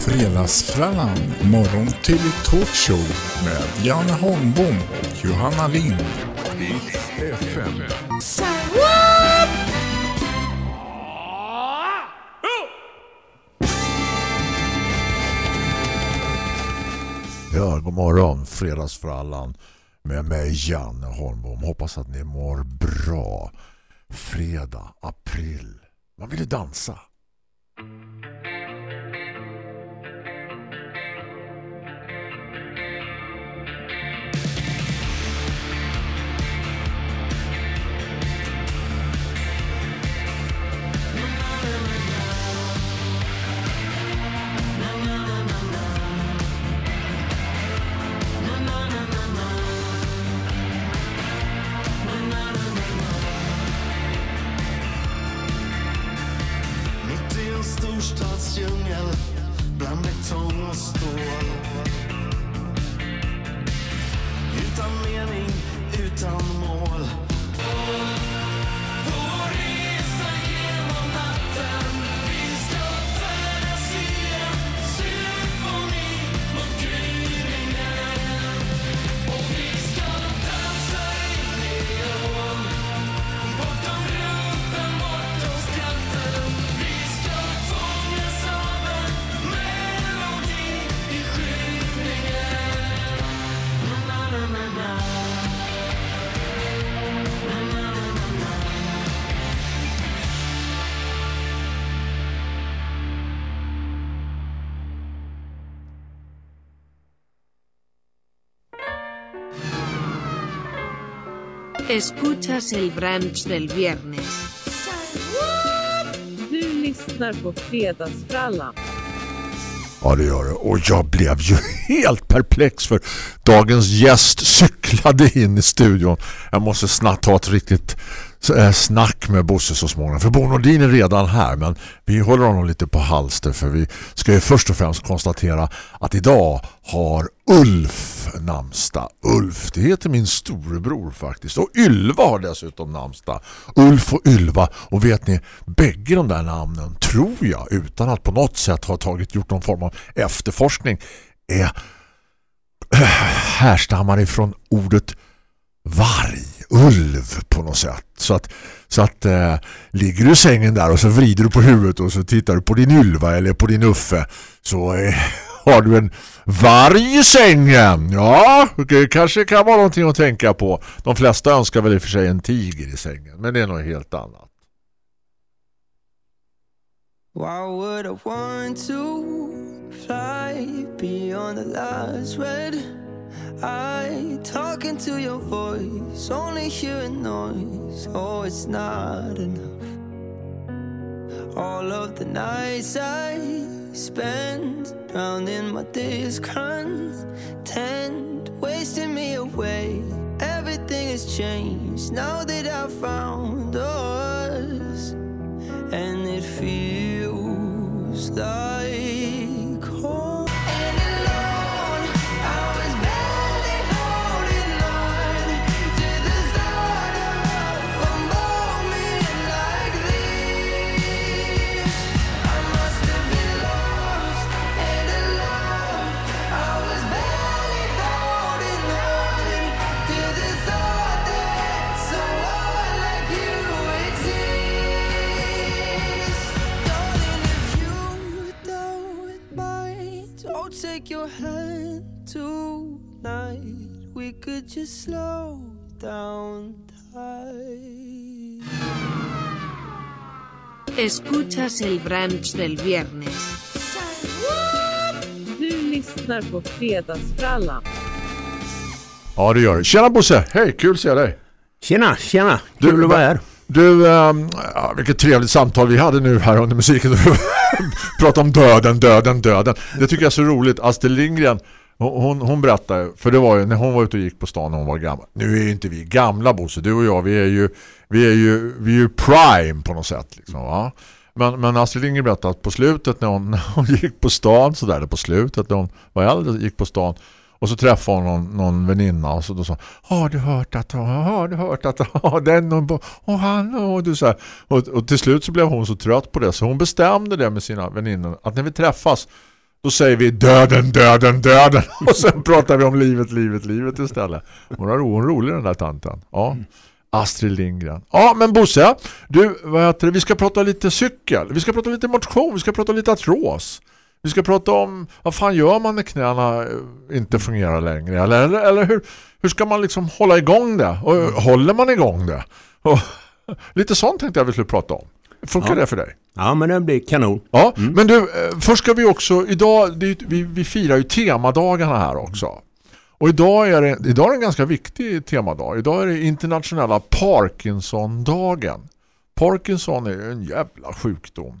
Fredagsfrallan, morgon till talkshow med Janne Holmbom och Johanna Lind. FM. Ja, god morgon. Fredagsfrallan med mig Janne Holmbom. Hoppas att ni mår bra. Fredag, april. Man vill ju dansa. Escuchas el brunch del viernes. Du lyssnar på Fredagsfrallan. Ja, det gör det. Och jag blev ju helt perplex för dagens gäst cyklade in i studion. Jag måste snabbt ta ett riktigt snack med Bosse så småningom. För Bo Nordin är redan här men vi håller honom lite på halster för vi ska ju först och främst konstatera att idag har Ulf namnsdag. Ulf, det heter min storebror faktiskt. Och Ylva har dessutom namnsdag. Ulf och Ylva. Och vet ni, bägge de där namnen tror jag, utan att på något sätt ha tagit gjort någon form av efterforskning, är härstammar ifrån ordet varg, ulv på något sätt. Så att, så att eh, ligger du i sängen där och så vrider du på huvudet och så tittar du på din ylva eller på din uffe så eh, har du en varg i sängen. Ja, det kanske kan vara någonting att tänka på. De flesta önskar väl i och för sig en tiger i sängen, men det är något helt annat. Why would I want to fly beyond the last red eye? Talking to your voice, only hearing noise. Oh, it's not enough. All of the nights I spent drowned in my discontent, wasting me away. Everything has changed now that I've found us and it feels like could just slow down tight. Escuchas el brunch del viernes. Du lyssnar på Fredagsfrallan. Ja, det gör det. Tjena Bosse, hej, kul att se dig. Tjena, tjena. Du, Kul att vara här. Du, ähm, ja, vilket trevligt samtal vi hade nu här under musiken. Prata om döden, döden, döden. Det tycker jag är så roligt. Astrid Lindgren, hon, hon, berättade, för det var ju när hon var ute och gick på stan när hon var gammal. Nu är ju inte vi gamla Bosse, du och jag, vi är ju, vi är ju, vi är ju prime på något sätt. Liksom, va? Men, men Astrid Lindgren berättade att på slutet när hon, när hon gick på stan, så där på slutet när hon var äldre gick på stan Och så träffade hon någon, någon väninna och så då sa har du hört att har du hört att har den och, och han och du så här. och, och till slut så blev hon så trött på det så hon bestämde det med sina väninnor att när vi träffas då säger vi döden, döden, döden och sen pratar vi om livet, livet, livet istället. Hon är ro, rolig den där tanten. Ja. Astrid Lindgren. Ja, men Bosse, du, vad heter det? vi ska prata lite cykel. Vi ska prata lite motion. Vi ska prata lite artros. Vi ska prata om vad fan gör man när knäna eh, inte fungerar längre? Eller, eller, eller hur, hur ska man liksom hålla igång det? Och håller man igång det? Och, lite sånt tänkte jag vi skulle prata om. Funkar Ja. det för dig? Ja, men det blir kanon. Ja, men du, eh, först ska vi också, idag, det, vi, vi firar ju temadagarna här också. Och idag är, det, idag är det en ganska viktig temadag. Idag är det internationella Parkinson-dagen. Parkinson är ju en jävla sjukdom.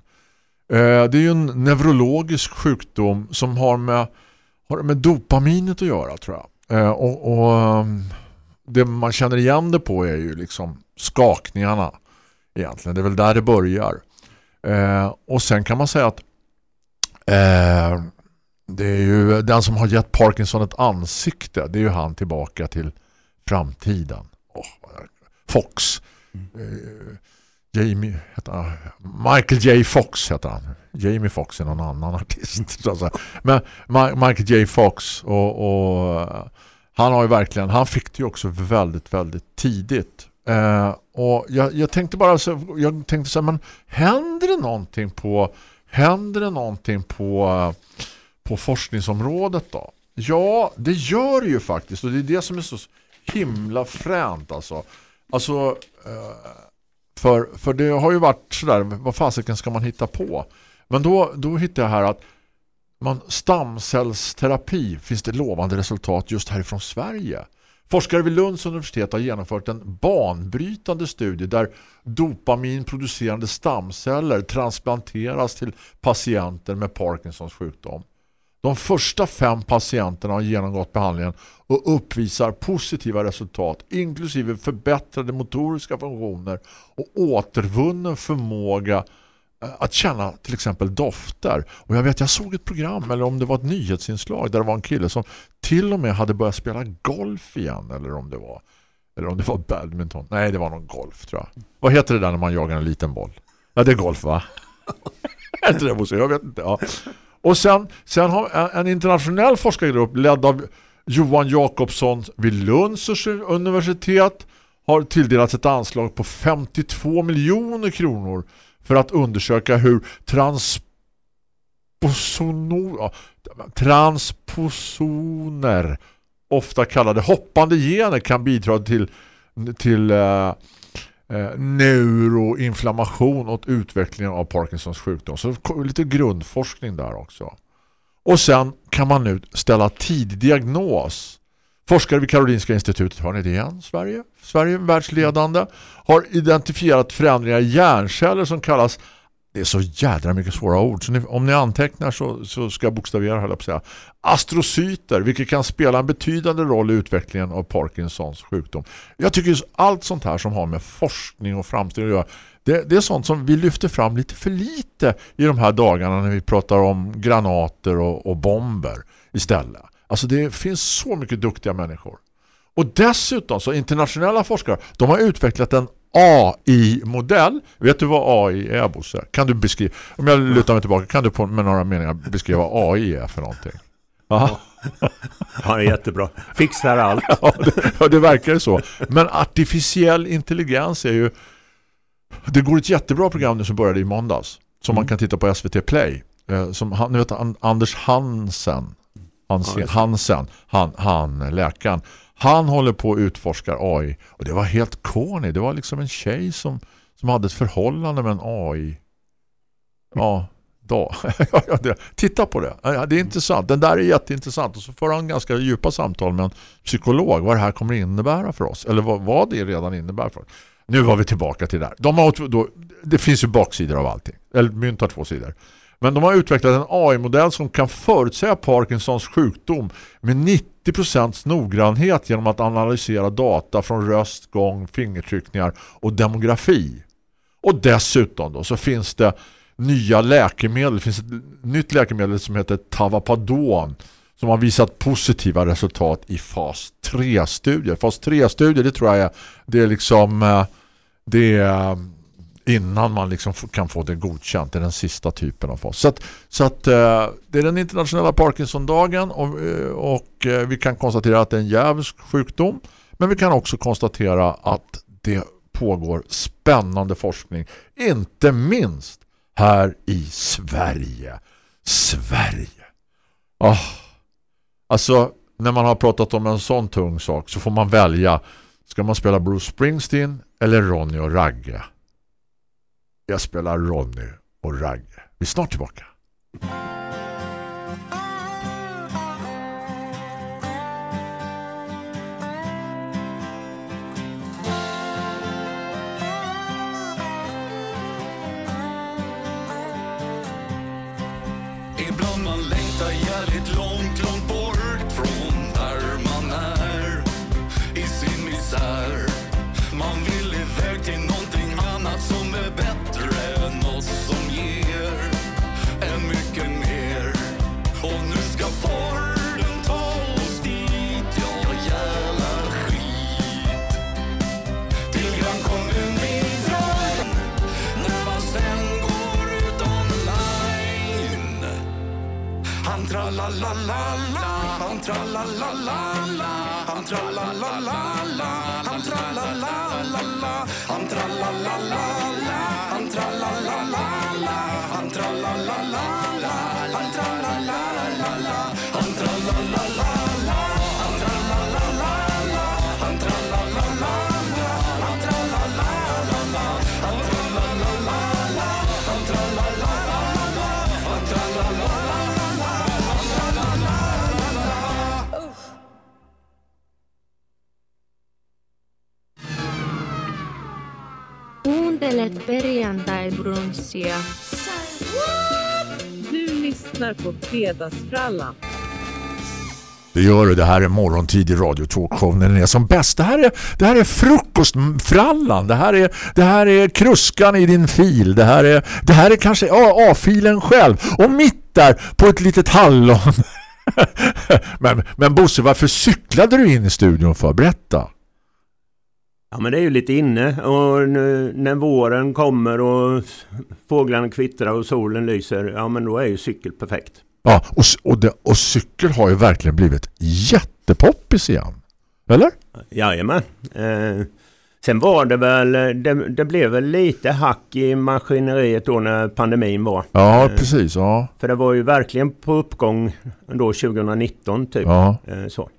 Eh, det är ju en neurologisk sjukdom som har med, har med dopaminet att göra tror jag. Eh, och och ehm, det man känner igen det på är ju liksom skakningarna egentligen. Det är väl där det börjar. Eh, och sen kan man säga att eh, det är ju den som har gett Parkinson ett ansikte. Det är ju han tillbaka till framtiden. Oh. Fox. Eh, Jamie heter han. Michael J. Fox heter han. Jamie Fox är någon annan artist. så att säga. Men Ma- Michael J. Fox och, och eh, han har ju verkligen, han fick det ju också väldigt, väldigt tidigt. Eh, och jag, jag tänkte bara så, jag tänkte så här, men händer det någonting på händer det någonting på på forskningsområdet då? Ja, det gör det ju faktiskt och det är det som är så himla fränt alltså. Alltså eh, för, för det har ju varit sådär, vad fasiken ska man hitta på? Men då, då hittar jag här att man, stamcellsterapi finns det lovande resultat just härifrån Sverige. Forskare vid Lunds universitet har genomfört en banbrytande studie där dopaminproducerande stamceller transplanteras till patienter med Parkinsons sjukdom. De första fem patienterna har genomgått behandlingen och uppvisar positiva resultat inklusive förbättrade motoriska funktioner och återvunnen förmåga att känna till exempel dofter. Och jag vet, jag såg ett program eller om det var ett nyhetsinslag där det var en kille som till och med hade börjat spela golf igen eller om det var eller om det var badminton. Nej, det var någon golf tror jag. Vad heter det där när man jagar en liten boll? Ja, det är golf va? Är inte det Bosse? Jag vet inte. Ja. Och sen, sen har en internationell forskargrupp ledd av Johan Jakobsson vid Lunds universitet har tilldelats ett anslag på 52 miljoner kronor för att undersöka hur transposoner ofta kallade hoppande gener kan bidra till, till eh, eh neuroinflammation och utvecklingen av Parkinsons sjukdom. Så lite grundforskning där också. Och sen kan man nu ställa tidig diagnos. Forskare vid Karolinska institutet, har ni det igen? Sverige? Sverige är världsledande. Har identifierat förändringar i hjärnceller som kallas det är så jädra mycket svåra ord. Så ni, om ni antecknar så, så ska jag bokstavera här, säga. Astrocyter, vilket kan spela en betydande roll i utvecklingen av Parkinsons sjukdom. Jag tycker just allt sånt här som har med forskning och framsteg att göra, det, det är sånt som vi lyfter fram lite för lite i de här dagarna när vi pratar om granater och, och bomber istället. Alltså det finns så mycket duktiga människor. Och dessutom så internationella forskare, de har utvecklat en AI-modell. Vet du vad AI är, Bosse? Kan du beskriva, om jag lutar mig tillbaka, kan du på, med några meningar beskriva vad AI är för någonting? Ja, Ja, det är jättebra. Fixar allt. ja, det, ja, det verkar ju så. Men artificiell intelligens är ju det går ett jättebra program nu som började i måndags som man kan titta på SVT Play. Eh, som ni vet, An- Anders Hansen Hansen, Hansen, han, han läkaren. Han håller på att utforska AI. Och det var helt corny. Det var liksom en tjej som, som hade ett förhållande med en AI. Ja, det- Titta på det. Det är intressant. Den där är jätteintressant. Och så får han ganska djupa samtal med en psykolog. Vad det här kommer innebära för oss. Eller vad, vad det redan innebär för oss. Nu var vi tillbaka till det där. De har, då, det finns ju baksidor av allting. Eller mynt har två sidor. Men de har utvecklat en AI-modell som kan förutsäga Parkinsons sjukdom med 90% noggrannhet genom att analysera data från röst, gång, fingertryckningar och demografi. Och dessutom då så finns det nya läkemedel. Det finns ett nytt läkemedel som heter Tavapadon som har visat positiva resultat i fas 3-studier. Fas 3-studier, det tror jag är, det är liksom eh, det är eh, innan man liksom kan få det godkänt. Det är den sista typen av fas. Så att, så att eh, det är den internationella Parkinson-dagen och, eh, och eh, vi kan konstatera att det är en djävulsk sjukdom. Men vi kan också konstatera att det pågår spännande forskning. Inte minst här i Sverige. Sverige. Oh. Alltså, när man har pratat om en sån tung sak så får man välja. Ska man spela Bruce Springsteen eller Ronny och Ragge? Jag spelar Ronny och Ragge. Vi är snart tillbaka. Tralalalala, han tralalalala, han tralalalala, han tralalalala, han tralalalala, han tralalalala, perjantai-brunssia. Du lyssnar på Fredagsfrallan. Det gör du. Det här är morgontid i Radio Talkshow när den är som bäst. Det här är, det här är frukostfrallan. Det här är, det här är kruskan i din fil. Det här är, det här är kanske A-filen själv. Och mitt där på ett litet hallon. men, men Bosse, varför cyklade du in i studion för? Berätta. Ja men det är ju lite inne och nu, när våren kommer och fåglarna kvittrar och solen lyser, ja men då är ju cykel perfekt. Ja, och, och, det, och cykel har ju verkligen blivit jättepoppis igen. Eller? Jajamän. Eh, sen var det väl, det, det blev väl lite hack i maskineriet då när pandemin var. Ja, Eh, precis. Ja. För det var ju verkligen på uppgång då 2019 typ. ja. Eh, så.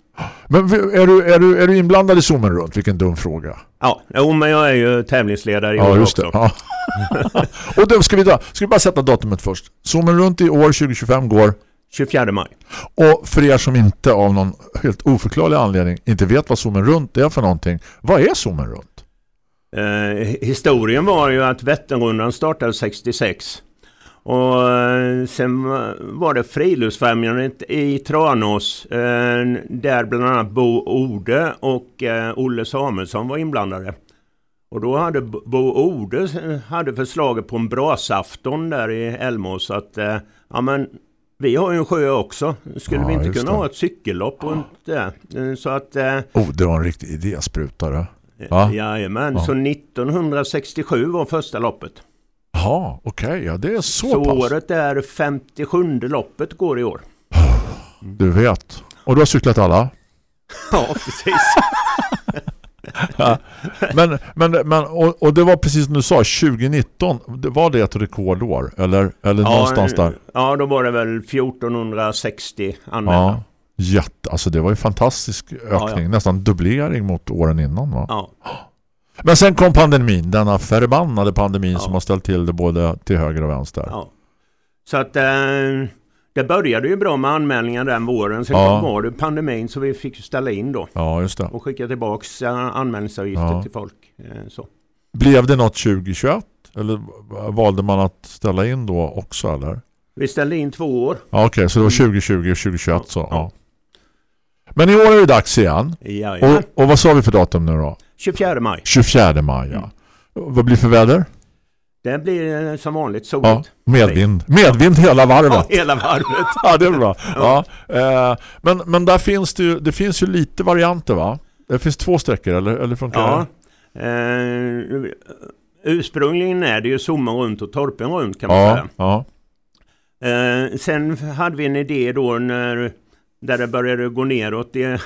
Men är du, är, du, är du inblandad i zoomen runt? Vilken dum fråga. Ja, jo, men jag är ju tävlingsledare i Ja, år just också. det. Ja. och då ska vi, då, ska vi bara sätta datumet först. Zoomen runt i år 2025 går. 24 maj. Och för er som inte av någon helt oförklarlig anledning inte vet vad zoomen runt är för någonting. Vad är zoomen runt? Eh, historien var ju att Vätternrundan startade 66. Och eh, sen var det Friluftsfrämjandet i Tranås eh, där bland annat Bo Ode och eh, Olle Samuelsson var inblandade. Och då hade Bo Ode hade förslaget på en brasafton där i Älmås att ja men vi har ju en sjö också. Skulle Ja, vi inte kunna det. ha ett cykellopp runt det? Så att det var en riktig idésprutare. Ja. Jajamän, Ja. så 1967 var första loppet. Jaha, okej. Ja, det är så, Så, pass. året är 57 loppet går i år. Du vet. Och du har cyklat alla? Ja, precis. Men, men, men och, och det var precis som du sa, 2019. det- Var det ett rekordår? Eller, eller någonstans där? Ja, då var det väl 1460 anmälda. Ja. Jätte, alltså det var ju fantastisk ökning. ja. Nästan dubblering mot åren innan va? Ja. Men sen kom pandemin, denna förbannade pandemin Ja. som har ställt till det både till höger och vänster. ja. Så att eh, det började ju bra med anmälningar den våren. Sen Ja. var det pandemin så vi fick ställa in då. Ja, just det. Och skicka tillbaks eh, anmälningsavgifter Ja. till folk. Eh, så. Blev det något 2021? Eller valde man att ställa in då också eller? Vi ställde in två år. Ja, okej, så det var 2020 och 2021 så. Ja. Ja. Men i år är det dags igen. Jajamän. Och, och vad sa vi för datum nu då? 24 maj. 24 maj, ja. Vad blir för väder? Det blir eh, som vanligt Ja, soligt. medvind. Medvind hela varvet. Ja, hela varvet. Ja, det är bra. Ja. eh, men, men där finns det ju, det finns ju lite varianter va? Det finns två sträckor eller, eller funkar Ja. det? Eh, ursprungligen är det ju sommen runt och torpen runt kan man Ja, säga. ja, Eh, sen hade vi en idé då när där det började gå neråt i,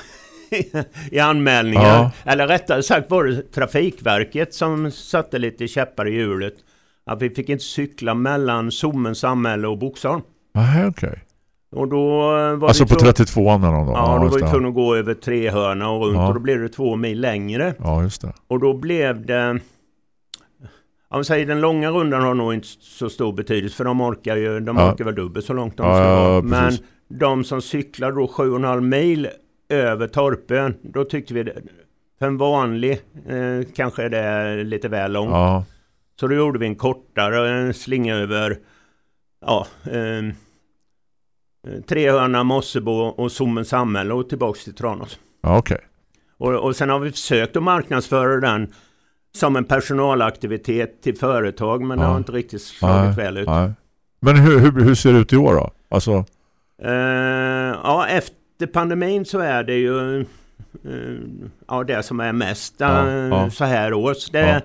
i anmälningar. Ja. Eller rättare sagt var det Trafikverket som satte lite käppar i hjulet. Att vi fick inte cykla mellan Sommen samhälle och Boxholm. Aha, okej. Och då eh, var Alltså på tvungna- 32 an då? Ja, då var vi tvungna att gå över Trehörna och runt Ja. och då blev det två mil längre. Ja, just det. Och då blev det... Om vi säger den långa rundan har nog inte så stor betydelse för de orkar ju, de Ja. orkar väl dubbelt så långt de Ja, ska ja, Men precis. De som cyklar då 7,5 mil över Torpen, då tyckte vi det, för en vanlig eh, kanske det är lite väl långt. Ja, Så då gjorde vi en kortare slinga över ja, eh, Trehörna, Mossebo och Sommen samhälle och tillbaks till Tranås. ja okej. Och, och sen har vi försökt att marknadsföra den som en personalaktivitet till företag men det Ja. har inte riktigt slagit väl ut. nej. Men hur, hur, hur ser det ut i år då? Alltså, Eh, ja, efter pandemin så är det ju eh, ja, det som är mest Ja, ja. så här års. Det, Ja.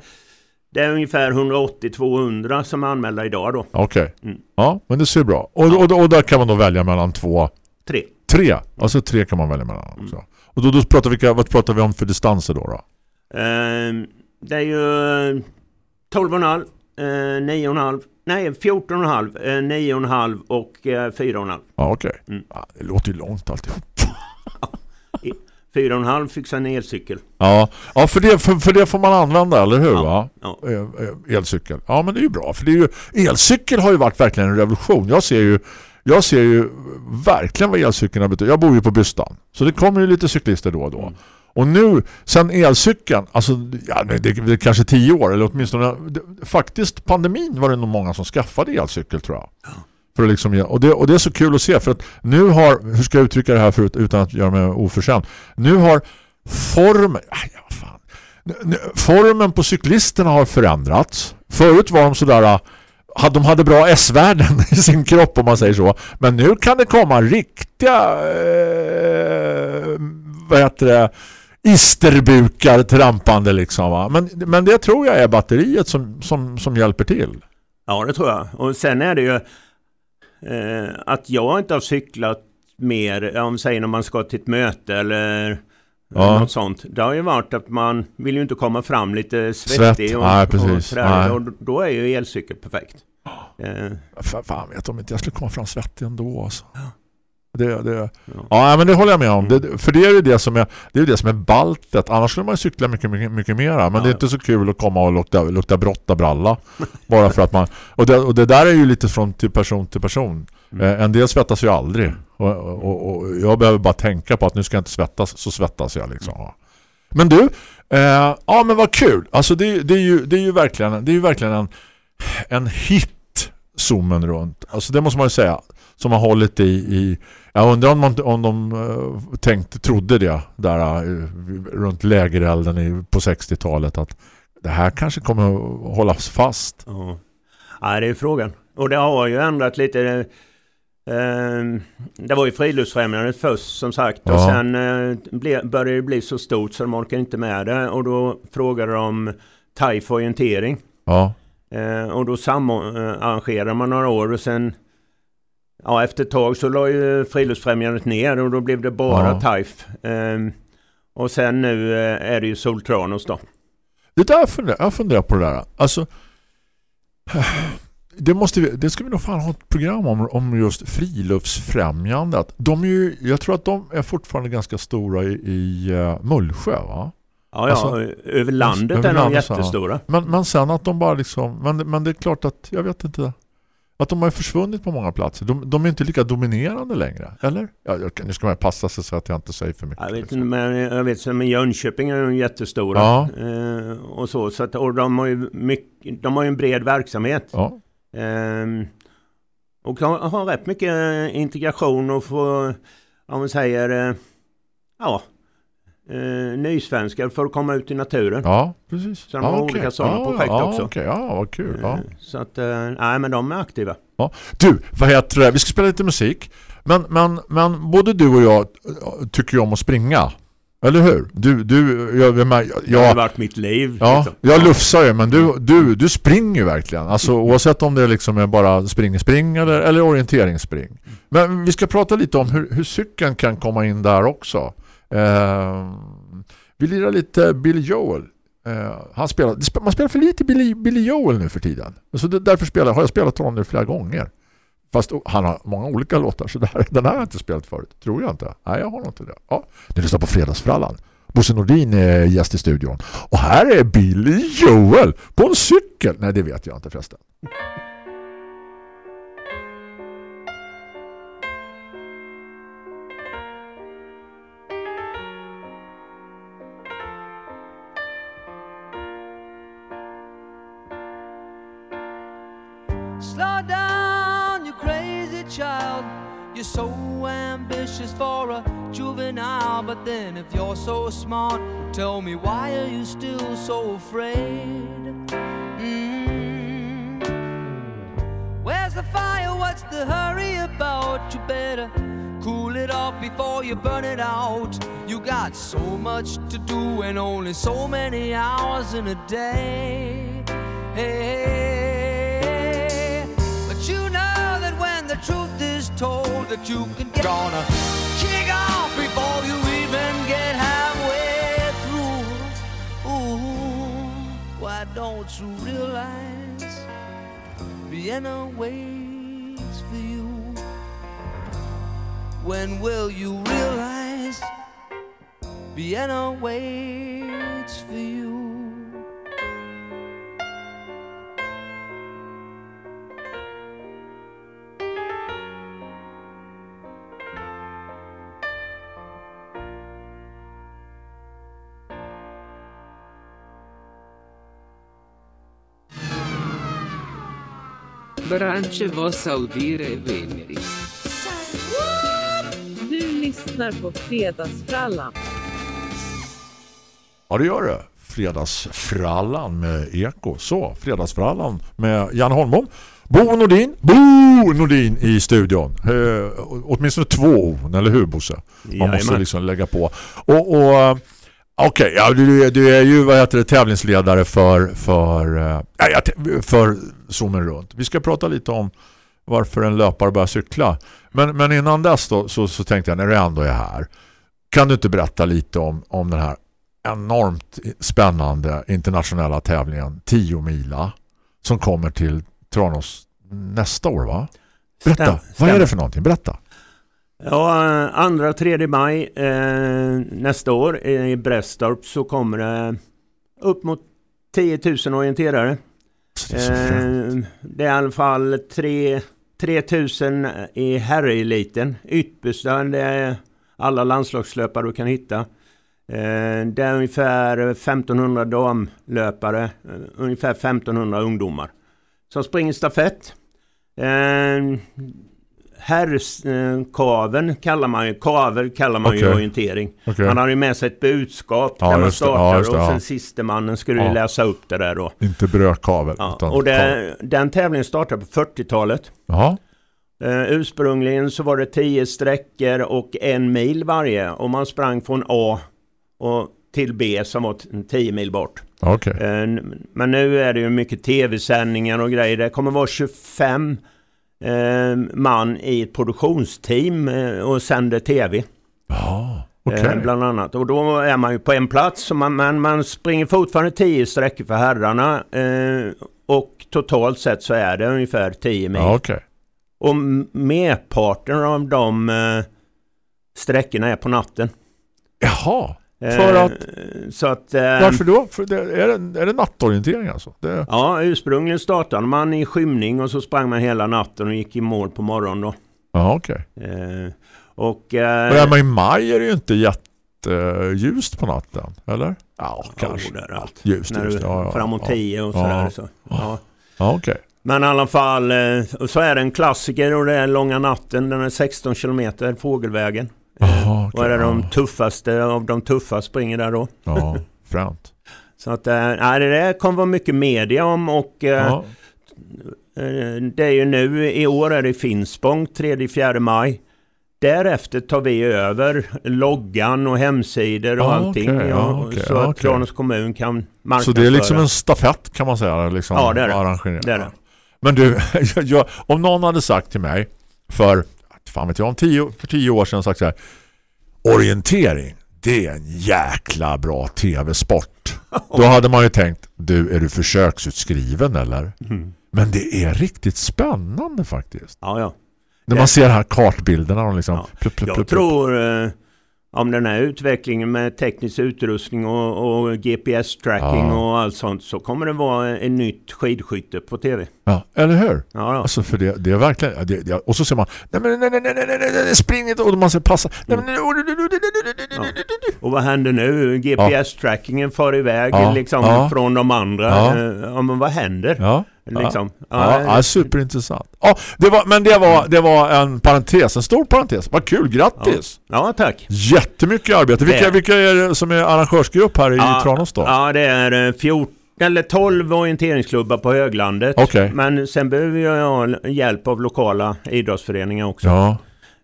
det är ungefär 180-200 som är anmälda idag då. okej. Mm. Ja, men det ser bra. Och, och, och där kan man då välja mellan två, Tre. tre. Alltså tre kan man välja mellan också. Mm. Och då, då pratar vi, vad pratar vi om för distanser då? då? Det är ju 12,5, eh, 9,5, nej 14,5, eh, 9,5 och eh, 4,5. Ja, okej. Mm. Ja, det låter ju långt alltihop. 4,5 fixar en elcykel. Ja, ja för, det, för, för det får man använda, eller hur? Ja, Va? ja. Eh, eh, Elcykel. Ja, men det är ju bra. För det är ju, elcykel har ju varit verkligen en revolution. Jag ser ju, jag ser ju verkligen vad elcykeln har betytt. Jag bor ju på Bystan. Så det kommer ju lite cyklister då och då. Mm. Och nu, sen elcykeln, alltså ja, det, är kanske tio år, eller åtminstone det, faktiskt pandemin var det nog många som skaffade elcykel tror jag. För att liksom, och, det, och det är så kul att se för att nu har, hur ska jag uttrycka det här förut utan att göra mig oförskämd. Nu har formen, ja, fan. Formen på cyklisterna har förändrats. Förut var de sådär hade- de hade bra S-värden i sin kropp om man säger så. Men nu kan det komma riktiga eh, vad heter det isterbukar trampande liksom va. Men, men det tror jag är batteriet som, som, som hjälper till. Ja, det tror jag. Och sen är det ju eh, att jag inte har cyklat mer, om säger när man ska till ett möte eller Ja. något sånt. Det har ju varit att man vill ju inte komma fram lite svettig Svett. och, Nej, precis. och, och då är ju elcykel perfekt. Eh, Fan, fan vet om inte jag skulle komma fram svettig ändå alltså. Det, det, ja. Ja. men det håller jag med om. Det, för det är ju det som är, det är det som är baltet. Annars skulle man ju cykla mycket, mycket, mycket mera. Men Ja. det är inte så kul att komma och lukta, lukta brotta bralla. bara för att man... Och det, och det där är ju lite från till person till person. Mm. Eh, en del svettas ju aldrig. Och, och, och jag behöver bara tänka på att nu ska jag inte svettas, så svettas jag liksom. Ja. Men du, eh, ja men vad kul. Alltså det, det, är, ju, det är ju verkligen, det är ju verkligen en, en hit zoomen runt. Alltså det måste man ju säga. Som har hållit i, i jag undrar om, man, om de uh, tänkte, trodde det där uh, runt lägerelden i, på 60-talet att det här kanske kommer att hållas fast. ja. ja, det är frågan. Och det har ju ändrat lite. Eh, det var ju friluftsfrämjandet först som sagt. Och Ja. sen eh, ble, började det bli så stort så de orkar inte med det. Och då frågade de TAIF orientering. Ja, Eh, och då samarrangerade man några år och sen ja, efter ett tag så la ju Friluftsfrämjandet ner och då blev det bara Ja. TAIF. Eh, och sen nu eh, är det ju Soltranos då. det där jag funderar, jag funderar på det där. Alltså det måste vi, det ska vi nog fan ha ett program om, om just friluftsfrämjandet. De är ju, jag tror att de är fortfarande ganska stora i, i uh, Mullsjö va? Ja, ja, Alltså, över landet över är de landet jättestora. Men, men sen att de bara liksom men, men det är klart att, jag vet inte att de har försvunnit på många platser. De, de är inte lika dominerande längre, eller? Ja, jag, nu ska man passa sig så att jag inte säger för mycket. Jag vet, liksom. men jag vet i Jönköping är de jättestora. Ja. Eh, och så, så att, och de har ju mycket, de har en bred verksamhet. Ja, Ehm, och har, har rätt mycket integration och få, om man säger, eh, ja, eh, nysvenskar för att komma ut i naturen. Ja, precis. Så de har ja, olika sådana ja, projekt ja, också. okej. Ja, vad kul. Eh, Så att, eh, nej men de är aktiva. Ja. Du, vad heter det? Vi ska spela lite musik. Men, men, men både du och jag eh, tycker ju om att springa. Eller hur? Du, du, jag, jag, jag, Det har varit mitt liv. Ja, liksom. jag lufsar ju men du, du, du springer ju verkligen. Alltså oavsett om det liksom är bara spring-spring eller, eller orienteringsspring. Men vi ska prata lite om hur, hur cykeln kan komma in där också. Eh, vi lirar lite Billy Joel. Eh, han spelar, man spelar för lite Billy, Billy Joel nu för tiden. Så det, därför spelar, har jag spelat honom nu flera gånger. Fast oh, han har många olika låtar så där, den här har jag inte spelat förut. Tror jag inte. Nej, jag har nog inte det. Ja, ni lyssnar på Fredagsfrallan. Bosse Nordin är gäst i studion. Och här är Billy Joel på en cykel. Nej, det vet jag inte förresten. You're so ambitious for a juvenile, but then if you're so smart, tell me why are you still so afraid? Mm. Where's the fire? What's the hurry about? You better cool it off before you burn it out. You got so much to do and only so many hours in a day. Hey, truth is told, that you can get gonna kick off before you even get halfway through. Ooh, why don't you realize Vienna waits for you? When will you realize Vienna waits Branche vos audire veneri. Du lyssnar på Fredagsfrallan. Ja, det gör det. Fredagsfrallan med Eko. Så, Fredagsfrallan med Jan Holmbom. Bo Nordin. Bo Nordin i studion. Eh, åtminstone två ord, eller hur Bosse? Man måste Jajamän. liksom lägga på. Och, och okej, ja, du, du är ju vad heter det, tävlingsledare för för, te- för zoomen runt. Vi ska prata lite om varför en löpare börjar cykla. Men, men innan dess då, så, så tänkte jag, när du ändå är här, kan du inte berätta lite om, om den här enormt spännande internationella tävlingen 10 mila som kommer till Tranås nästa år va? Berätta, Stäm- vad är det för någonting? Berätta. Ja, eh, andra, tredje maj eh, nästa år i Brästorp så kommer det upp mot 10 000 orienterare. Eh, det är i alla fall 3, 3 000 i herreliten. Yttersta det är alla landslagslöpare du kan hitta. Eh, det är ungefär 1500 damlöpare, eh, ungefär 1500 ungdomar. Som springer stafett. Eh, Herrkaven kallar man ju, kaver kallar man ju Okej. orientering. Okej. Man har ju med sig ett budskap Ja, när man det. Ja, startar det, och ja. sen siste mannen ju Ja. läsa upp det där då. Inte brödkavel. Ja, och det, den tävlingen startade på 40-talet. Jaha. Eh, ursprungligen så var det 10 sträckor och en mil varje. Och man sprang från A och till B som var t- 10 mil bort. Okej. Eh, men nu är det ju mycket tv-sändningar och grejer. Det kommer vara 25 eh, man i ett produktionsteam eh, och sänder tv. Ja, okej. Eh, bland annat. Och då är man ju på en plats. och Man, man, man springer fortfarande 10 sträckor för herrarna. Eh, och totalt sett så är det ungefär 10 mil. Ja, okej. Och merparten av de eh, sträckorna är på natten. Jaha. Eh, För att, Så att... Eh, varför då? För det, är, det, är det nattorientering alltså? Det, Ja, ursprungligen startade man i skymning och så sprang man hela natten och gick i mål på morgonen då. ja, okej. Eh, och... Och Eh, är man i maj är det ju inte jätteljust på natten, eller? Ja, kanske. Jo, det är allt. Ljust, när ljust. du, Ja, ja, framåt ja. 10 och Ja. sådär. Så. Ja. Ja, okej. Men i alla fall, eh, och så är det en klassiker och det är Långa natten. Den är 16 kilometer, Fågelvägen. Jaha, okej, Vad är det de tuffaste av de tuffa springer där då? Ja, fränt. Så att, eh, nej, det där kommer vara mycket media om och eh, Ja. eh, det är ju nu, i år är det Finspång 3-4 maj. Därefter tar vi över loggan och hemsidor och Ja, allting. okej, ja, ja, okej, så att okej. Tranås kommun kan Så marknadsföra. det är liksom en stafett kan man säga. Liksom, Ja, det är det. Det är det. Men du, jag, om någon hade sagt till mig för, fan vet jag, om tio, för tio år sedan sagt så här orientering, det är en jäkla bra tv-sport. Då hade man ju tänkt, du är du försöksutskriven eller? Mm. Men det är riktigt spännande faktiskt. Ja, ja. När man ser här kartbilderna och liksom Ja. plupp, plupp, Jag plupp, tror eh, om den här utvecklingen med teknisk utrustning och, och GPS-tracking ja. och allt sånt så kommer det vara en nytt skidskytte på tv. Ja, eller hur? Ja. Alltså för det, det är verkligen... Det, det, och så ser man nej, men, nej, nej, nej, nej, nej, nej, spring inte! Och man säger passa. Nej, nej, nej, nej, nej, nej, nej, nej. Ja. Och vad händer nu? GPS-trackingen far iväg liksom från de andra. Ja. men vad händer? Ja. Liksom. Ja, ja, superintressant. Ja, det var, men det var, det var en parentes, en stor parentes. Vad kul, grattis! ja, tack. Jättemycket arbete. Vilka, Det- vilka är det som är arrangörsgrupp här i Ja, Tranås då? Ja, det är eh, 14 eller 12 orienteringsklubbar på Höglandet. Okej. Men sen behöver jag ha hjälp av lokala idrottsföreningar också. Ja.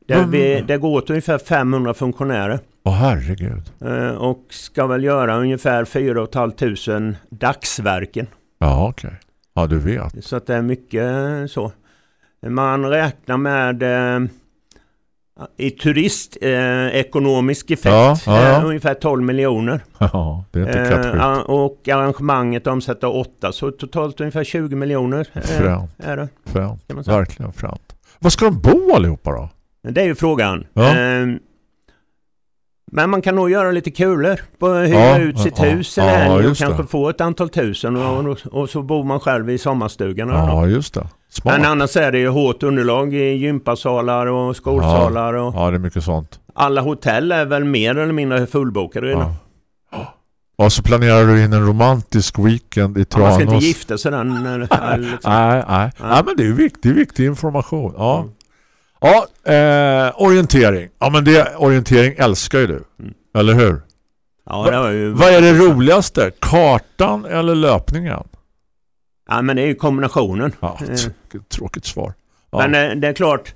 Det, Men- vi, det går åt ungefär 500 funktionärer. Åh herregud. eh, Och ska väl göra ungefär 4 500 dagsverken. Ja, okej. Ja, du vet. Så att det är mycket eh, så. Man räknar med eh, i turist eh, ekonomisk effekt Ja, ja, ja. Eh, ungefär 12 miljoner. Ja, det är inte Eh, kattskit. a- och arrangemanget omsätter 8 så totalt ungefär 20 miljoner eh, Fränt. är det. Säga. Verkligen fränt. Var ska de bo allihopa då? Det är ju frågan. Ja. Men man kan nog göra lite kulor hyra Ja, ut sitt ja, hus en ja, helg och kanske det. få ett antal tusen och, och, och så bor man själv i sommarstugan. eller. Ja, just det. Smart. Men annars är det ju hårt underlag i gympasalar och skolsalar och Ja, det är mycket sånt. alla hotell är väl mer eller mindre fullbokade redan. Ja. Och så planerar du in en romantisk weekend i Ja, Tranås. man ska inte gifta sig den. Eller, eller. Nej, nej. Nej. nej, men det är viktig, viktig information. Ja, Mm. Ja eh, orientering. Ja, men det, orientering älskar ju du. Mm. Eller hur? Ja, det var ju... Vad är det roligaste? Kartan eller löpningen? Ja, men det är ju kombinationen. Ja, Eh. tr- tråkigt svar. Ja. Men eh, det är klart,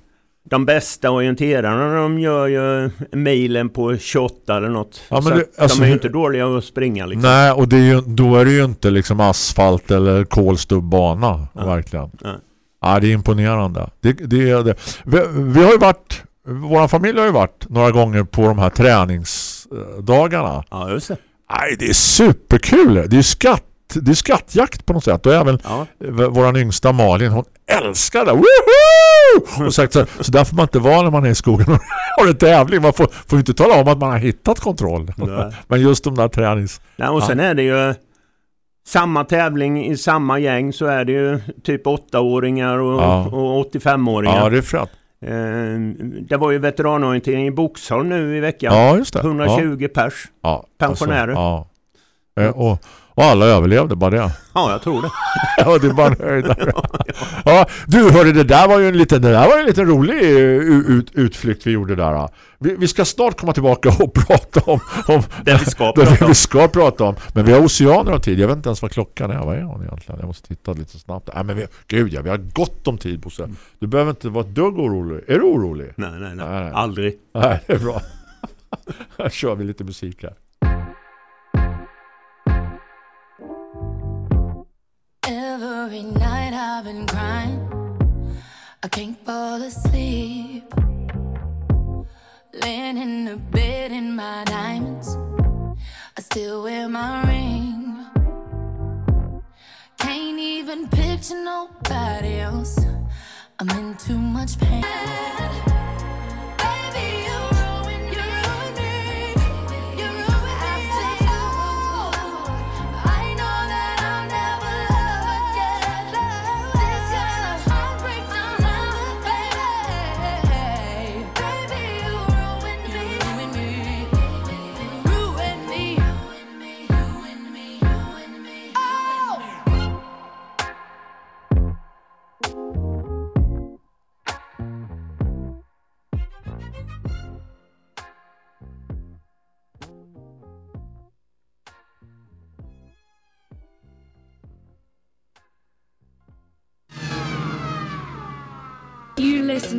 de bästa orienterarna de gör ju milen på 28 eller något. Ja, men det- alltså de är ju hur- inte dåliga att springa liksom. Nej, och det är ju, då är det ju inte liksom asfalt eller kolstubbana, Ja. verkligen. Nej. Ja, det är imponerande. Det, det är det. Vi, vi har ju varit, vår familj har ju varit några gånger på de här träningsdagarna. Ja, just det. Nej, det är superkul. Det är skatt. Det är skattjakt på något sätt. Och även Ja. vår yngsta Malin, hon älskar det. Woohoo! Och sagt så, så där får man inte vara när man är i skogen och har en tävling. Man får, får inte tala om att man har hittat kontroll. Nej. Men just de där tränings... Nej, och sen är det ju samma tävling i samma gäng så är det ju typ 8-åringar och, Ja. och 85-åringar. Ja, det är. Eh, det var ju veteranorientering i Boxholm nu i veckan. Ja, just det. 120 pers. ja. pensionärer. Alltså, ja. Eh, Och, och alla överlevde bara det. Ja, jag tror det. Ja, det är bara en höjdare. Ja, du hörde det där var ju en liten, det där var en liten rolig eh, ut, utflykt vi gjorde där. Vi, vi ska snart komma tillbaka och prata om, om Det vi ska det prata om. vi ska prata om. Men vi har oceaner av tid. Jag vet inte ens vad klockan är. Vad är hon egentligen? Jag måste titta lite snabbt. Nej, men vi, gud ja, vi har gott om tid Bosse. Du behöver inte vara dugg orolig. Är du orolig? Nej, nej, nej. Nej, nej. Aldrig. Nej, det är bra. Här kör vi lite musik här. Every night I've been crying. I can't fall asleep. Laying in the bed in my diamonds. I still wear my ring. Can't even picture nobody else. I'm in too much pain.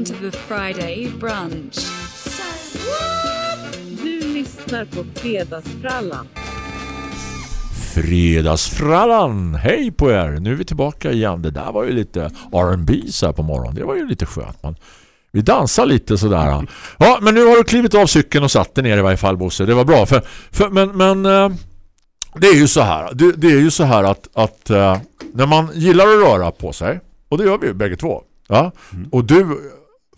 Listen to the Friday brunch. Du lyssnar på Fredagsfrallan. Fredagsfrallan, hej på er! Nu är vi tillbaka igen. Det där var ju lite R&B så här på morgonen. Det var ju lite skönt. Man, vi dansar lite sådär. Ja, men nu har du klivit av cykeln och satt dig ner i varje fall, Bosse. Det var bra. För, för, men men eh, det är ju så här. Det, det är ju så här att, att eh, när man gillar att röra på sig, och det gör vi ju bägge två. Ja? Och du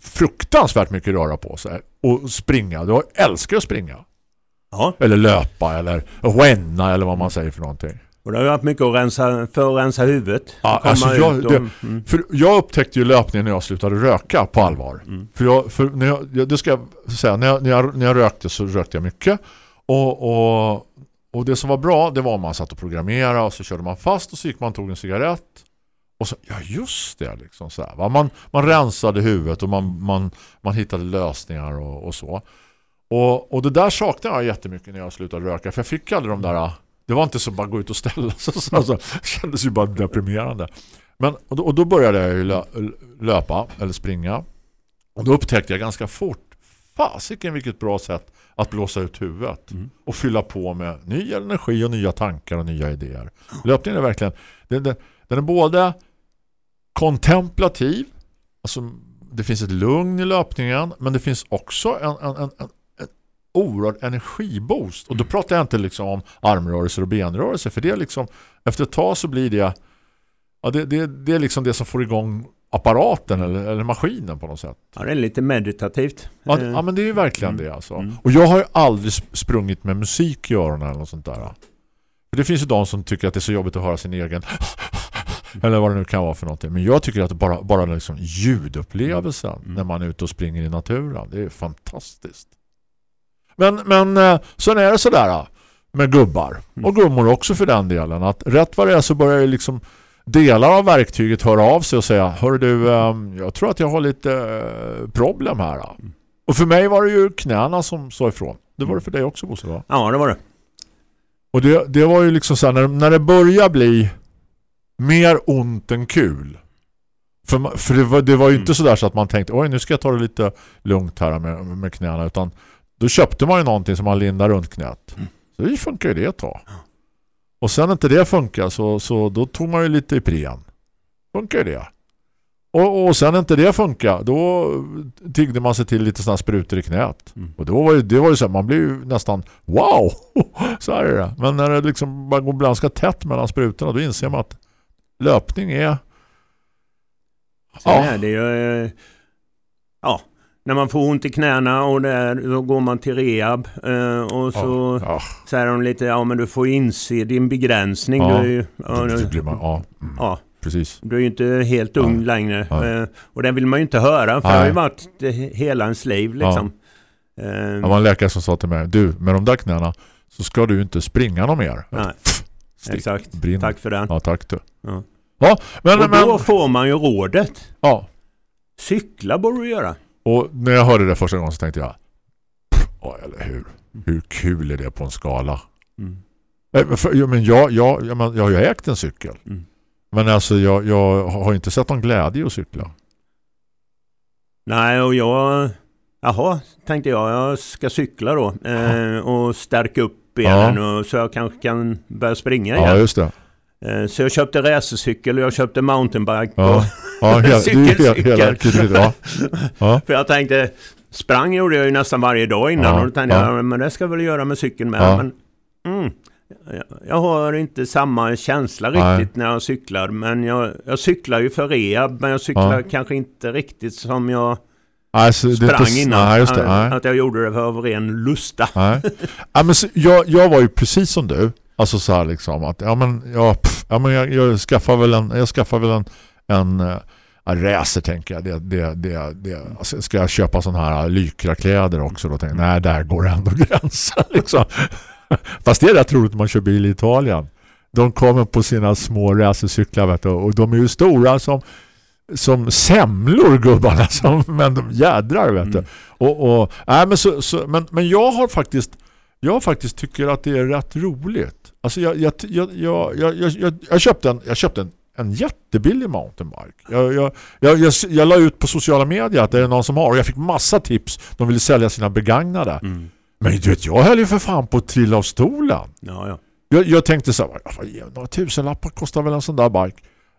fruktansvärt mycket röra på sig och springa. Du älskar att springa. Ja, Eller löpa eller renna eller vad man säger för någonting. och det har varit mycket att rensa, för att rensa huvudet. Ja, alltså jag, och- det, mm. för jag upptäckte ju löpningen när jag slutade röka på allvar. Mm. För, jag, för när jag, jag- det ska jag säga, när jag, när, jag, när jag rökte så rökte jag mycket. Och, och, och det som var bra det var att man satt och programmerade och så körde man fast och så gick man och tog en cigarett. Och så, ja just det liksom så här? Man, man rensade huvudet och man, man, man hittade lösningar och, och så. Och, och det där saknade jag jättemycket när jag slutade röka. För jag fick aldrig de där... Det var inte så bara gå ut och ställa sig. Så, alltså, det kändes ju bara deprimerande. Men, och, då, och då började jag ju lö, löpa eller springa. Och då upptäckte jag ganska fort fasiken vilket bra sätt att blåsa ut huvudet. Och fylla på med ny energi och nya tankar och nya idéer. Löpningen är verkligen... Den, den, den är både kontemplativ. Alltså det finns ett lugn i löpningen. Men det finns också en, en, en, en oerhörd energiboost. Och då pratar jag inte liksom om armrörelser och benrörelser. För det är liksom, efter ett tag så blir det, ja, det, det, det är liksom det som får igång apparaten eller, eller maskinen på något sätt. Ja, det är lite meditativt. Ja, Eh, ja men det är ju verkligen Mm. det alltså. Mm. Och jag har ju aldrig sp- sprungit med musik i öronen eller något sånt där. För det finns ju de som tycker att det är så jobbigt att höra sin egen eller vad det nu kan vara för någonting. Men jag tycker att bara, bara liksom ljudupplevelsen Mm. när man är ute och springer i naturen, det är fantastiskt. Men, men eh, sen är det sådär eh, med gubbar Mm. och gummor också för den delen att rätt vad det är så börjar ju liksom delar av verktyget höra av sig och säga Hör du, ehm, jag tror att jag har lite eh, problem här. då." Mm. Och för mig var det ju knäna som sa ifrån. Det var det för dig också Bosse va? Ja, det var det. Och det, det var ju liksom så här, när, när det börjar bli mer ont än kul. För, för det, var, det var ju inte Mm. så där så att man tänkte oj nu ska jag ta det lite lugnt här med, med knäna utan då köpte man ju någonting som man lindar runt knät. Mm. Så det funkar ju det ett tag. Och sen inte det funkar så, så då tog man ju lite Ipren. Funkar ju det. Och, och sen inte det funkar då tiggde man sig till lite sådana sprutor i knät. Mm. Och då var ju, det var ju så här, man blir ju nästan wow, så här är det. Men när det liksom bara går ganska tätt mellan sprutorna då inser man att löpning är Sen Ja. är det ju... eh, Ja, när man får ont i knäna och där, då går man till rehab eh, och så ja, säger de lite, ja men du får inse din begränsning. Ja. Du, ju, ja, ja, det du, blir man, ja, mm, ja, precis. du är ju inte helt ung Ja. längre. Ja. Eh, och det vill man ju inte höra, för det har ju Nej. varit hela ens liv liksom. Eh, Det var en läkare som sa till mig, du med de där knäna så ska du inte springa någon mer. Nej. Stick, Exakt, brinn. tack för den. Ja, tack du. Ja. Ja, men, och då men får man ju rådet. ja. Cykla borde du göra. Och när jag hörde det första gången så tänkte jag ja, eller hur? Hur kul är det på en skala? Mm. Men för- ja, men jag, jag, jag, men jag har ju ägt en cykel. Mm. Men alltså jag, jag har inte sett någon glädje att cykla. Nej, och jag... Jaha, tänkte jag. Jag ska cykla då. Eh, och stärka upp benen och, så jag kanske kan börja springa Ja, igen. just det. Eh, så jag köpte racercykel och jag köpte mountainbike. Ja, Och, ja det Cykelcykel. ja. ja. för jag tänkte, sprang gjorde jag ju nästan varje dag innan. Ja, och då tänkte ja. jag, men det ska jag väl göra med cykeln med. Men, mm, jag- har inte samma känsla Nej. riktigt när jag cyklar. Men jag, jag cyklar ju för rehab. Men jag cyklar kanske inte riktigt som jag Alltså, det sprang inte- innan. Nej, det. Att-. Att jag gjorde det av ren lusta. Nej. Ja, men så, jag, jag var ju precis som du. Alltså så här liksom att ja men ja, pff, ja men jag, jag skaffar väl en jag skaffar väl en en uh, racer tänker jag. Det det det, det alltså, ska jag köpa sån här lykrakläder också då tänker jag, nej där går ändå gränsen liksom. Fast det är rätt roligt när man kör bil i Italien. De kommer på sina små racercyklar vet du, och de är ju stora som som semlor gubbarna som, men de jädrar vet du. Mm. Och, och, nej, men, så, så, men, men jag har faktiskt jag faktiskt tycker att det är rätt roligt. Alltså jag, jag, jag, jag, jag, jag, köpte en jag köpte en en jättebillig mountainbike. Jag, jag, jag, jag, jag la ut på sociala medier att det är någon som har och jag fick massa tips. De ville sälja sina begagnade. Mm. Men du vet, jag höll ju för fan på att trilla av stolen. Ja, ja. Jag, jag tänkte så här, "Vad ge- några tusenlappar kostar väl en sån där bike.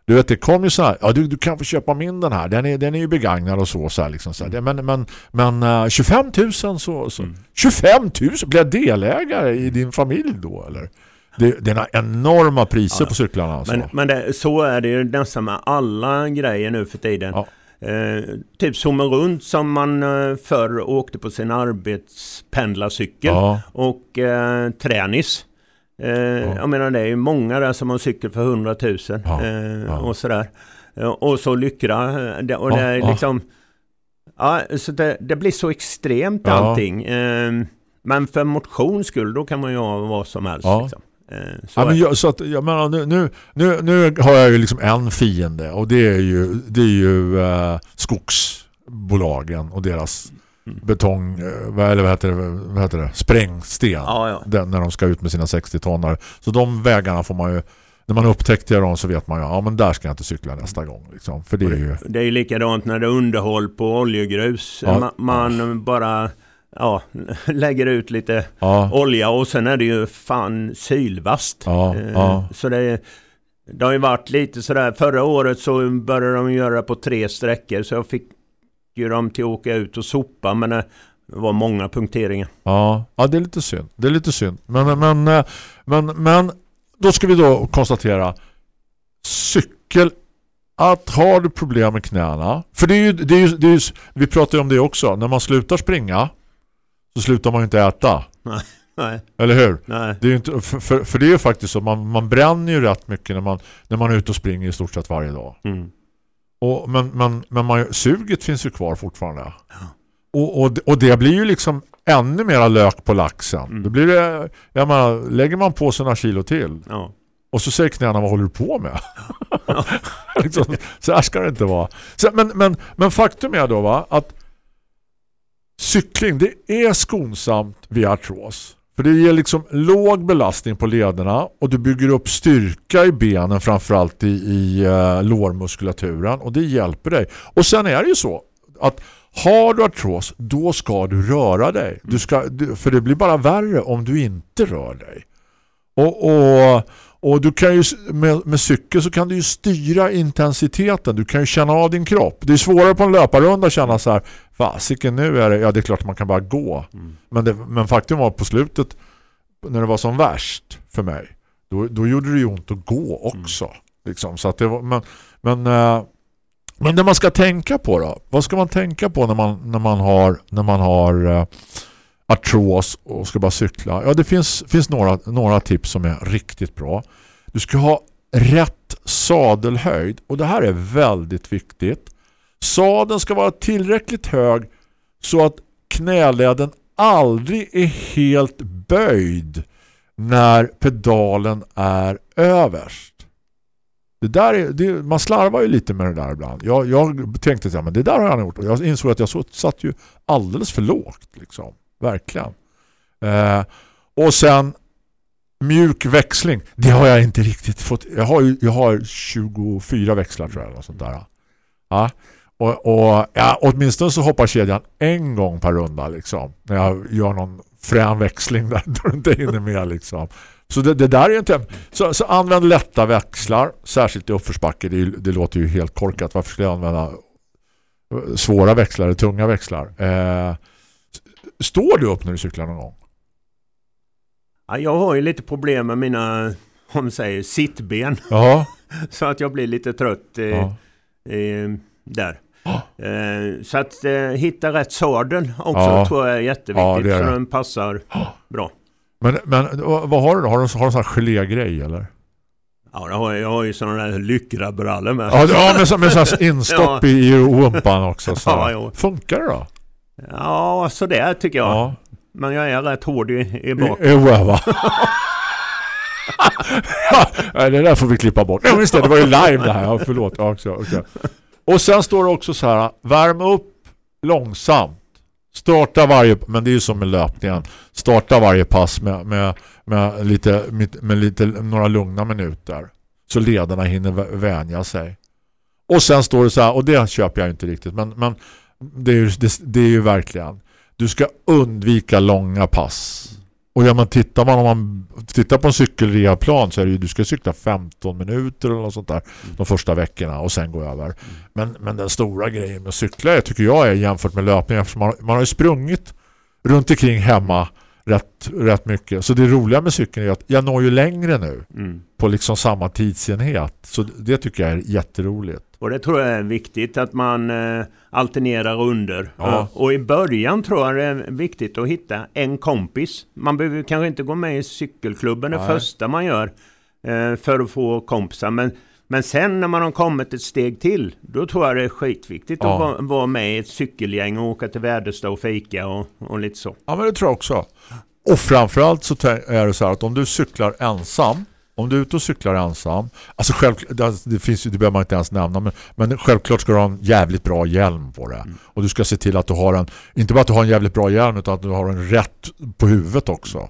Du vet, det kom ju så här, ja du, du kan få köpa min den här, den är, den är ju begagnad och så, så här, liksom, så här. Det- Men, men, men eh, 25 000 så, så. Mm. 25 000 blir jag delägare i din familj då, eller? Det, det är enorma priser Ja. på cyklarna alltså. Men, men det, så är det ju nästan med alla grejer nu för tiden. Ja. Eh, typ zooma runt som man eh, förr åkte på sin arbetspendlarcykel. Ja. Och eh, tränis. Eh, Jag menar det är ju många där som har cykel för 100 000 Ja, eh, ja. och sådär. Eh, Och så lyckra. eh, det- Och Ja, det är ja. liksom... Ja, så det, det blir så extremt Ja. allting. Eh, Men för motions skull då kan man ju ha vad som helst. Ja. Liksom. Eh, Så Ja, men jag, så att, jag menar, nu, nu, nu, nu har jag ju liksom en fiende och det är ju, det är ju eh, skogsbolagen och deras Mm. betong, eh, vad- eller vad heter det, vad heter det? sprängsten Ja, ja. Den, när de ska ut med sina 60 tonnar. Så de vägarna får man ju, när man upptäckte dem så vet man ju, ja men där ska jag inte cykla nästa gång. Liksom. För det är ju, Det är ju likadant när det är underhåll på oljegrus. Ja. Ma- Man bara ja, lägger ut lite ja, olja och sen är det ju fan sylvast. Ja, Eh, ja. Så det, det har ju varit lite sådär. Förra året så började de göra på tre sträckor så jag fick ju dem till att åka ut och sopa men det var många punkteringar. ja, ja, det är lite synd. Det är lite synd. Men, men, eh, men, men då ska vi då konstatera cykel att har du problem med knäna för det är ju, det är ju, det är ju vi pratar ju om det också när man slutar springa så slutar man ju inte äta Nej, eller hur? nej. Det är inte, för, för, det är ju faktiskt så man, man bränner ju rätt mycket när man, när man är ute och springer i stort sett varje dag Mm. och, men men, men man, suget finns ju kvar fortfarande och, och, och det blir ju liksom ännu mera lök på laxen Mm. det blir det, jag menar, lägger man på sig några kilo till Ja. och så säger knäna, vad håller du på med? liksom, så här ska det inte vara. Så, men, men, men faktum är då va, att cykling, det är skonsamt vid artros. För det ger liksom låg belastning på lederna och du bygger upp styrka i benen framförallt i, i uh, lårmuskulaturen och det hjälper dig. Och sen är det ju så att har du artros, då ska du röra dig. Du ska, du, för det blir bara värre om du inte rör dig. Och, och, och du kan ju med, med cykel så kan du ju styra intensiteten. Du kan ju känna av din kropp. Det är svårare på en löparrunda att känna så här, fasiken nu är det, ja det är klart att man kan bara gå. Men, det, men faktum var på slutet när det var som värst för mig, då, då gjorde det ju ont att gå också. Liksom, så att det var, men, men, eh, men det man ska tänka på då, vad ska man tänka på när man, när man har, när man har artros och ska bara cykla. Ja, det finns, finns några, några tips som är riktigt bra. Du ska ha rätt sadelhöjd och det här är väldigt viktigt. Sadeln ska vara tillräckligt hög så att knäleden aldrig är helt böjd när pedalen är överst. Det där är, det, man slarvar ju lite med det där ibland. Jag, jag tänkte att ja, men det där har jag gjort. Och jag insåg att jag satt ju alldeles för lågt. Liksom. Verkligen. Eh, och sen mjuk växling. Det har jag inte riktigt fått. Jag har, ju, jag har 24 växlar tror jag. Och sånt där. Ja. Och, och ja, åtminstone så hoppar kedjan en gång per runda liksom. När jag gör någon frän växling där då du inte hinner med liksom. Så det, det där är inte... Så, så använd lätta växlar, särskilt i uppförsbacke. Det, det låter ju helt korkat. Varför skulle jag använda svåra växlar, tunga växlar? Eh, står du upp när du cyklar någon gång? Ja, jag har ju lite problem med mina, om man säger, sittben. Ja. Så att jag blir lite trött eh, ja. eh, där. Eh, så att eh, hitta rätt sadel också Ja. tror jag är jätteviktigt. Ja, är så den passar bra. Men, men vad har du då? Har du, har du sån här gelégrej eller? Ja, jag har, jag har ju sådana där lyckrabrallor med. Ja, ja med, så- med sån här instopp Ja. i, rumpan också. Så. Ja. Funkar det då? Ja, så där tycker jag. Ja. Men jag är rätt hård i, i bak. Röva. Det där får vi klippa bort. Nej, just det, det var ju live det här. Ja, förlåt. Ja, också, okej. Och sen står det också så här, värm upp långsamt. Starta varje, men det är ju som med löpningen. Starta varje pass med, med, med, lite, med, lite, några lugna minuter. så lederna hinner vä- vänja sig. Och sen står det så här, och det köper jag inte riktigt, men, men det, är ju, det, det är ju verkligen du ska undvika långa pass. Och ja, men tittar man om man tittar på en cykelreaplan så är det ju du ska cykla 15 minuter eller något sånt där de första veckorna och sen gå över. Men, men den stora grejen med att cykla tycker jag är jämfört med löpning eftersom man, man har ju sprungit runt omkring hemma rätt, rätt mycket. Så det roliga med cykeln är att jag når ju längre nu Mm. på liksom samma tidsenhet. Så det tycker jag är jätteroligt. Och det tror jag är viktigt att man eh, alternerar under. Ja. Och i början tror jag det är viktigt att hitta en kompis. Man behöver kanske inte gå med i cykelklubben det Nej. första man gör eh, för att få kompisar. Men, men sen när man har kommit ett steg till, då tror jag det är skitviktigt Ja. att vara, vara med i ett cykelgäng och åka till Väderstad och fika och, och lite så. Ja, men det tror jag också. Och framförallt så är det så här att om du cyklar ensam, om du är ute och cyklar ensam, alltså självklart, det, finns det behöver man inte ens nämna, men, men självklart ska du ha en jävligt bra hjälm på det. Och du ska se till att du har en, inte bara att du har en jävligt bra hjälm utan att du har en rätt på huvudet också.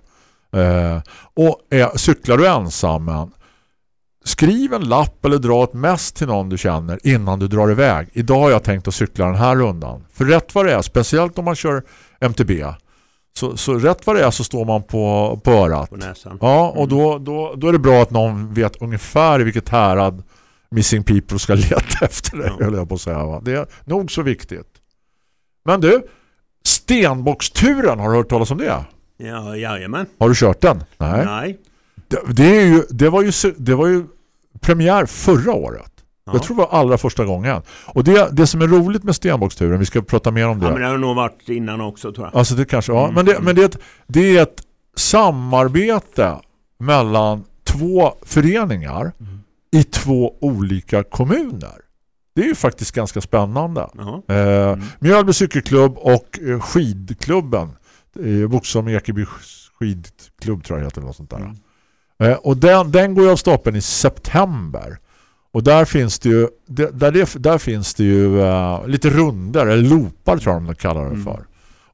Eh, och är, cyklar du ensam, men skriv en lapp eller dra ett mess till någon du känner innan du drar iväg. Idag har jag tänkt att cykla den här rundan. För rätt vad det är, speciellt om man kör MTB, så, så rätt vad det är så står man på, på örat. På näsan. Ja, och då, då, då är det bra att någon vet ungefär i vilket härad Missing People ska leta efter det, Ja. höll jag på att säga. Va? Det är nog så viktigt. Men du, Stenbocksturen, har du hört talas om det? Ja, jajamän. Har du kört den? Nej. Nej. Det, det, är ju, det, var ju, det var ju premiär förra året. Ja. Jag tror det var allra första gången. Och det, det som är roligt med Stenbocksturen, vi ska prata mer om det. Ja, men det har nog varit innan också tror jag. Alltså det kanske, ja. Mm. Men, det, men det, är ett, det är ett samarbete mellan två föreningar Mm. i två olika kommuner. Det är ju faktiskt ganska spännande. Eh, Mjölby cykelklubb och eh, skidklubben. Eh, Boxholm Ekeby skidklubb tror jag heter något sånt där. Mm. Eh, och den, den går ju av stapeln i september. Och där finns det ju där, det, där finns det ju eh, lite runder eller loopar tror jag de kallar det Mm. för.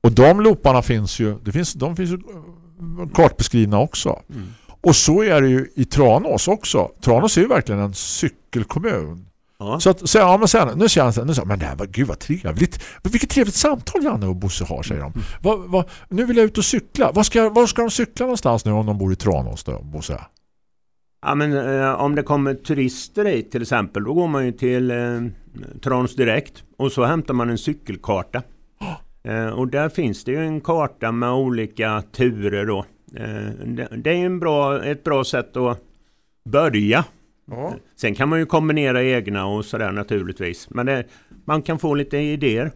Och de looparna finns ju det finns, de finns ju eh, kartbeskrivna också. Mm. Och så är det ju i Tranås också. Tranås är ju verkligen en cykelkommun. Ja. Så att, så, ja, men sen, nu känns det, nu så, men här var, gud vad trevligt. Vilket trevligt samtal Janne och Bosse har, säger de. Vad, vad, nu vill jag ut och cykla. Var ska, var ska de cykla någonstans nu om de bor i Tranås då, Bosse? Ja, men eh, om det kommer turister hit till exempel, då går man ju till eh, Trans direkt och så hämtar man en cykelkarta. Eh, och där finns det ju en karta med olika turer då. Eh, det, det är ju en bra, ett bra sätt att börja. Ja. Sen kan man ju kombinera egna och sådär naturligtvis. Men det, man kan få lite idéer.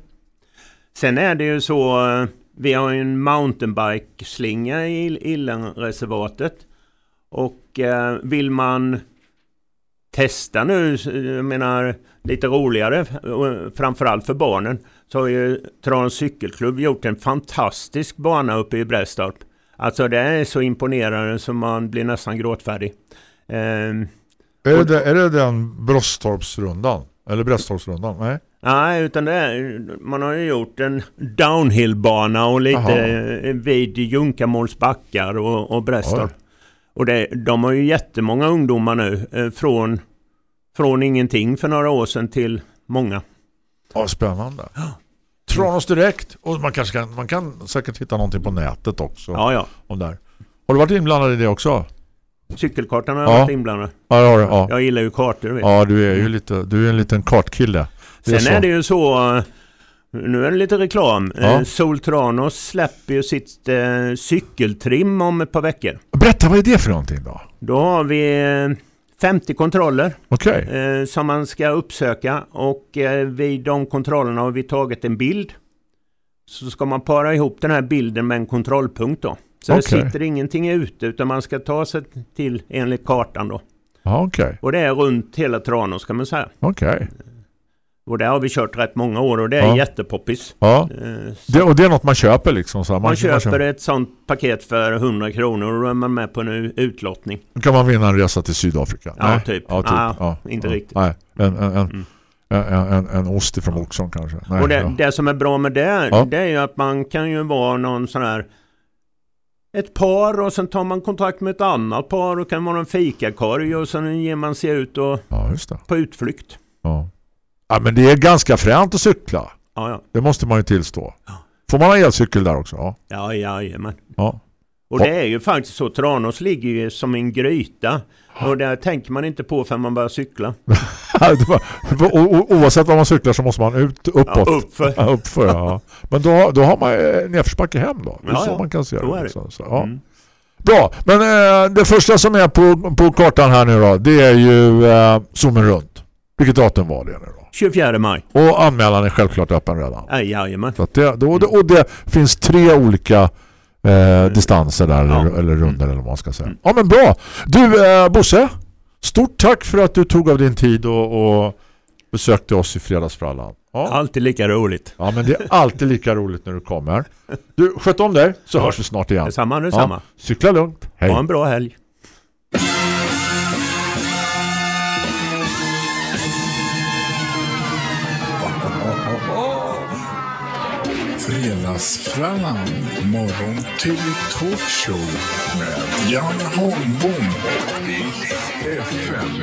Sen är det ju så, eh, vi har ju en mountainbike-slinga i Illenreservatet. Och eh, vill man testa nu, jag menar lite roligare, eh, framförallt för barnen, så har ju Trans cykelklubb gjort en fantastisk bana uppe i Brästorp. Alltså det är så imponerande som man blir nästan gråtfärdig. Ehm, Är, det, är det den Bröstorpsrundan? Eller Brästorpsrundan? Nej. Nej, utan det är, man har ju gjort en downhillbana och lite Jaha. eh, vid Junkamåls backar och, och Brästorp. Och det, de har ju jättemånga ungdomar nu eh, från, från ingenting för några år sedan till många. Ja, spännande. Tranås direkt. Och man, kanske kan, man kan säkert hitta någonting på nätet också. Ja, ja. Om där. Har du varit inblandad i det också? Cykelkartan har Ja. varit inblandad. Ja, du. Ja. Jag gillar ju kartor. Vet. ja du är ju lite, du är en liten kartkille. Det är Sen så. är det ju så, eh, nu är det lite reklam. Ja. Eh, Sol Tranås släpper ju sitt eh, cykeltrim om ett par veckor. Berätta, vad är det för någonting då? Då har vi eh, 50 kontroller Okej. eh, som man ska uppsöka och eh, vid de kontrollerna har vi tagit en bild. Så ska man para ihop den här bilden med en kontrollpunkt då. Så det Okej. sitter ingenting ute utan man ska ta sig till enligt kartan då. Ja, okej. Och det är runt hela Tranås kan man säga. Okej. Och där har vi kört rätt många år och det är Ja. jättepoppis. Ja. Eh, Det, och det är något man köper liksom. Så här. Man, köper köper. ett sånt paket för 100 kronor och då är man med på en utlottning. Då kan man vinna en resa till Sydafrika. Ja, typ. Ja, typ. Ja, Ja, inte riktigt. Nej, en, en, en, Mm. en, en, en ost ifrån Boxholm kanske. Nej, och det, det som är bra med det, det är ju att man kan ju vara någon sån här ett par och sen tar man kontakt med ett annat par och kan vara en fikakorg och sen ger man sig ut och Ja, det. på utflykt. Ja. men det är ganska fränt att cykla. Ja, ja. Det måste man ju tillstå. Får man ha elcykel där också? Ja. Ja, jajamän. ja. Och det är ju faktiskt så, Tranås ligger ju som en gryta. Och det tänker man inte på förrän man börjar cykla. Var- Oavsett vad man cyklar så måste man ut uppåt. Ja, uppför. Ja, uppför ja. Men då, då har man eh, nedförsbacke hem då. Det är så man kan se det. det. Så, så, ja. Mm. Bra, men eh, det första som är på, på kartan här nu då, det är ju eh, zoomen runt. Vilket datum var det nu då? 24 maj. Och anmälan är självklart öppen redan. Ja, jajamän. Så det, då, det, och det finns tre olika eh, distanser där, Ja. eller, eller runder eller vad man ska säga. Ja men bra. Du eh, Bosse, stort tack för att du tog av din tid och, och besökte oss i Fredagsfrallan. Ja. Alltid lika roligt. ja men det är alltid lika roligt när du kommer. Du, sköt om dig så hörs vi snart igen. Detsamma, detsamma. Ja, cykla lugnt. Hej. Ha en bra helg. Fredagsfrallan, morgon till talkshow med Jan Holmbom i FM.